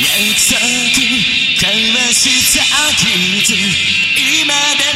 約束交わした傷今で